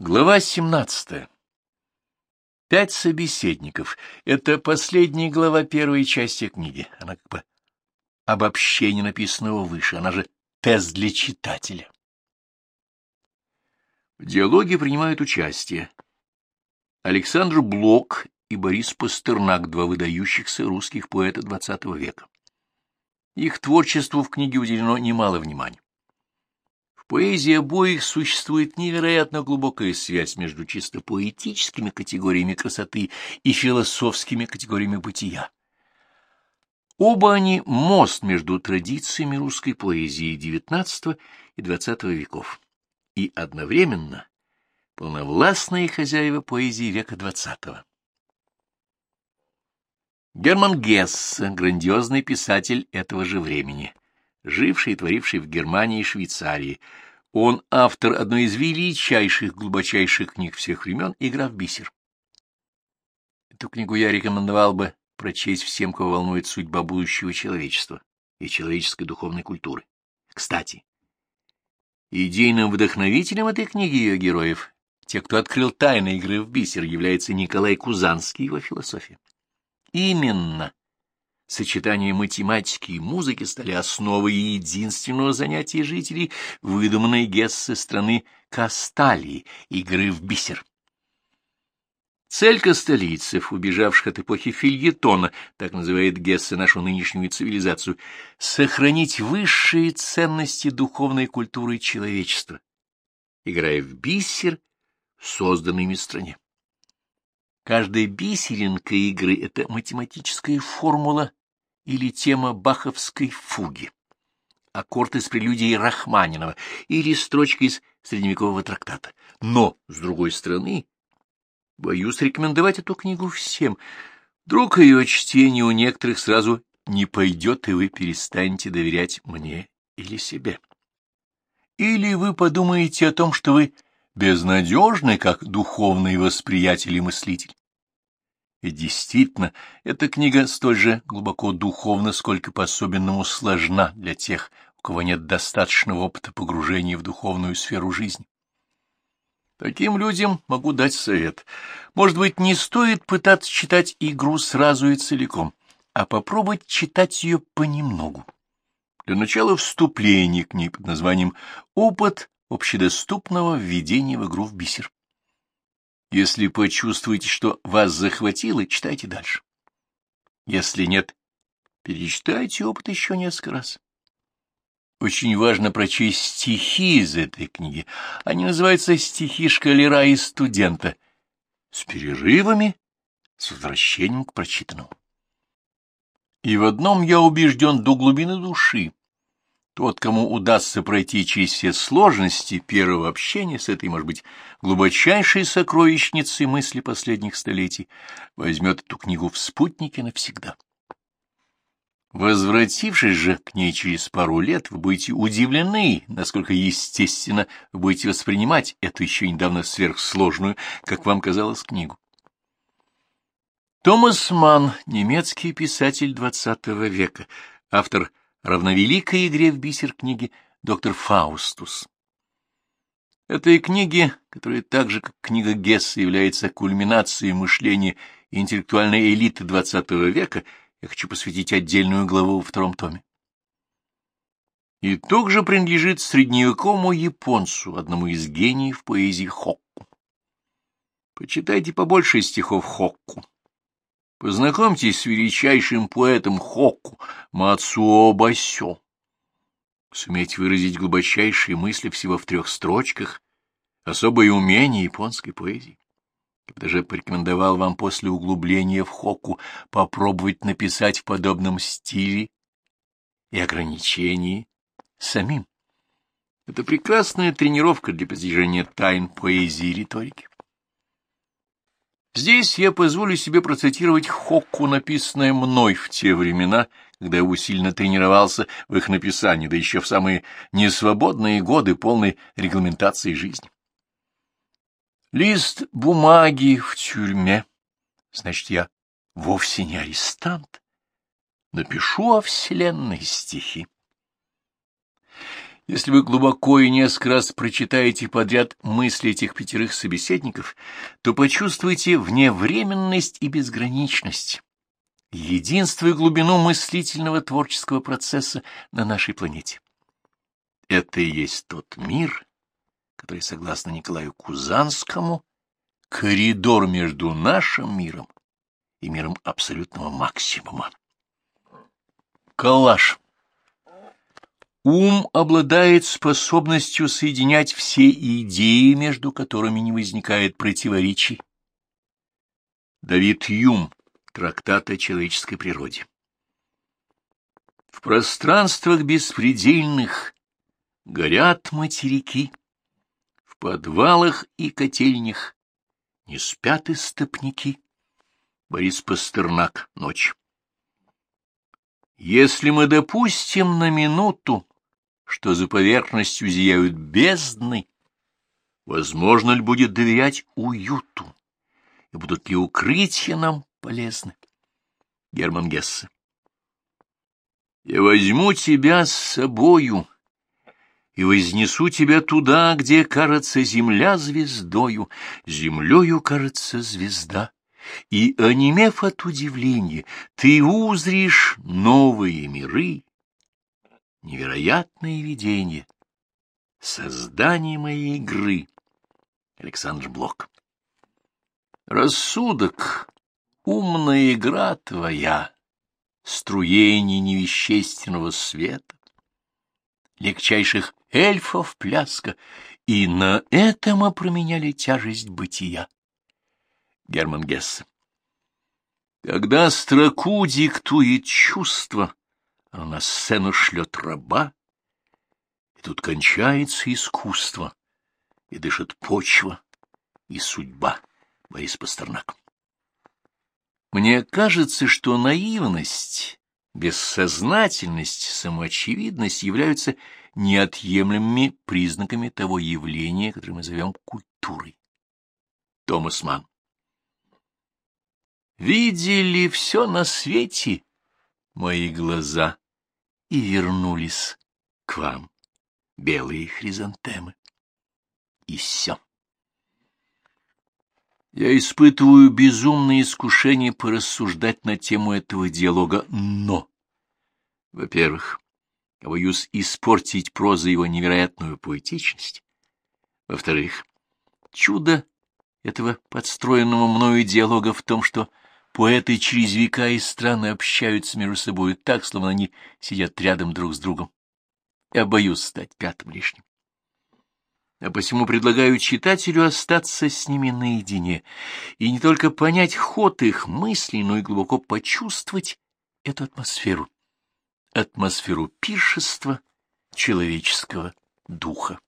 Глава 17. Пять собеседников. Это последняя глава первой части книги. Она как бы обобщение написанного выше. Она же тест для читателя. В диалоге принимают участие Александр Блок и Борис Пастернак, два выдающихся русских поэта XX века. Их творчеству в книге уделено немало внимания поэзии обоих существует невероятно глубокая связь между чисто поэтическими категориями красоты и философскими категориями бытия. Оба они — мост между традициями русской поэзии XIX и XX веков, и одновременно полновластные хозяева поэзии века XX. Герман Гессе, грандиозный писатель этого же времени — живший и творивший в Германии и Швейцарии. Он автор одной из величайших, глубочайших книг всех времен «Игра в бисер». Эту книгу я рекомендовал бы прочесть всем, кого волнует судьба будущего человечества и человеческой духовной культуры. Кстати, идейным вдохновителем этой книги ее героев, те, кто открыл тайны игры в бисер, является Николай Кузанский и его философия. Именно Сочетание математики и музыки стали основой единственного занятия жителей выдуманной Гессе страны Касталии, игры в бисер. Цель касталийцев, убежавших от эпохи фильетона, так называет Гессе нашу нынешнюю цивилизацию, сохранить высшие ценности духовной культуры человечества, играя в бисер в созданной ими стране. Каждая бисеринка игры — это математическая формула или тема баховской фуги, аккорд из прелюдии Рахманинова или строчка из средневекового трактата. Но, с другой стороны, боюсь рекомендовать эту книгу всем. Вдруг ее чтение у некоторых сразу не пойдет, и вы перестанете доверять мне или себе. Или вы подумаете о том, что вы безнадежны, как духовный восприятель и мыслитель. И действительно, эта книга столь же глубоко духовна, сколько по-особенному сложна для тех, у кого нет достаточного опыта погружения в духовную сферу жизни. Таким людям могу дать совет. Может быть, не стоит пытаться читать игру сразу и целиком, а попробовать читать ее понемногу. Для начала вступление к ней под названием «Опыт общедоступного введения в игру в бисер». Если почувствуете, что вас захватило, читайте дальше. Если нет, перечитайте опыт еще несколько раз. Очень важно прочесть стихи из этой книги. Они называются «Стихи шкалера и студента» с перерывами, с возвращением к прочитанному. И в одном я убежден до глубины души. Тот, кому удастся пройти через все сложности первого общения с этой, может быть, глубочайшей сокровищницей мысли последних столетий, возьмет эту книгу в спутнике навсегда. Возвратившись же к ней через пару лет, вы будете удивлены, насколько естественно вы будете воспринимать эту еще недавно сверхсложную, как вам казалось, книгу. Томас Манн, немецкий писатель XX века, автор равновеликой игре в бисер книги доктор Фаустус. Этой книги, которая так же, как книга Гесса, является кульминацией мышления интеллектуальной элиты XX века, я хочу посвятить отдельную главу во втором томе. Итог же принадлежит средневековому японцу, одному из гениев поэзии Хокку. Почитайте побольше стихов Хокку. Познакомьтесь с величайшим поэтом Хокку Мацуо Басё. Суметь выразить глубочайшие мысли всего в трех строчках — особое умение японской поэзии. Я бы даже порекомендовал вам после углубления в Хокку попробовать написать в подобном стиле и ограничении самим. Это прекрасная тренировка для постижения тайн поэзии и риторики. Здесь я позволю себе процитировать Хокку, написанное мной в те времена, когда я усиленно тренировался в их написании, да еще в самые несвободные годы полной регламентации жизни. Лист бумаги в тюрьме. Значит, я вовсе не арестант. Напишу о вселенной стихи. Если вы глубоко и несколько раз прочитаете подряд мысли этих пятерых собеседников, то почувствуете вневременность и безграничность, единство и глубину мыслительного творческого процесса на нашей планете. Это и есть тот мир, который, согласно Николаю Кузанскому, коридор между нашим миром и миром абсолютного максимума. Коллаж. Ум обладает способностью соединять все идеи, между которыми не возникает противоречий. Давид Юм. Трактат о человеческой природе. В пространствах беспредельных горят материки, в подвалах и котельнях не спят истопники. Борис Пастернак. Ночь. Если мы допустим на минуту, что за поверхностью зияют бездны, возможно ли будет доверять уюту, и будут ли укрытия нам полезны? Герман Гессе. Я возьму тебя с собою и вознесу тебя туда, где, кажется, земля звездою, землею, кажется, звезда и, онемев от удивления, ты узришь новые миры, невероятные видения, создание моей игры. Александр Блок. Рассудок, умная игра твоя, струение невещественного света, легчайших эльфов пляска, и на этом опроменяли тяжесть бытия. Герман Гессе. Когда строку диктует чувство, а на сцену шлет раба, и тут кончается искусство, и дышит почва и судьба. Борис Пастернак. Мне кажется, что наивность, бессознательность, самоочевидность являются неотъемлемыми признаками того явления, которое мы зовем культурой. Томас Манн. Видели все на свете мои глаза и вернулись к вам, белые хризантемы. И все. Я испытываю безумное искушение порассуждать на тему этого диалога, но, во-первых, я боюсь испортить прозой его невероятную поэтичность. Во-вторых, чудо этого подстроенного мною диалога в том, что Поэты через века и страны общаются между собой так, словно они сидят рядом друг с другом. Я боюсь стать пятым лишним. А посему предлагаю читателю остаться с ними наедине и не только понять ход их мыслей, но и глубоко почувствовать эту атмосферу, атмосферу пиршества человеческого духа.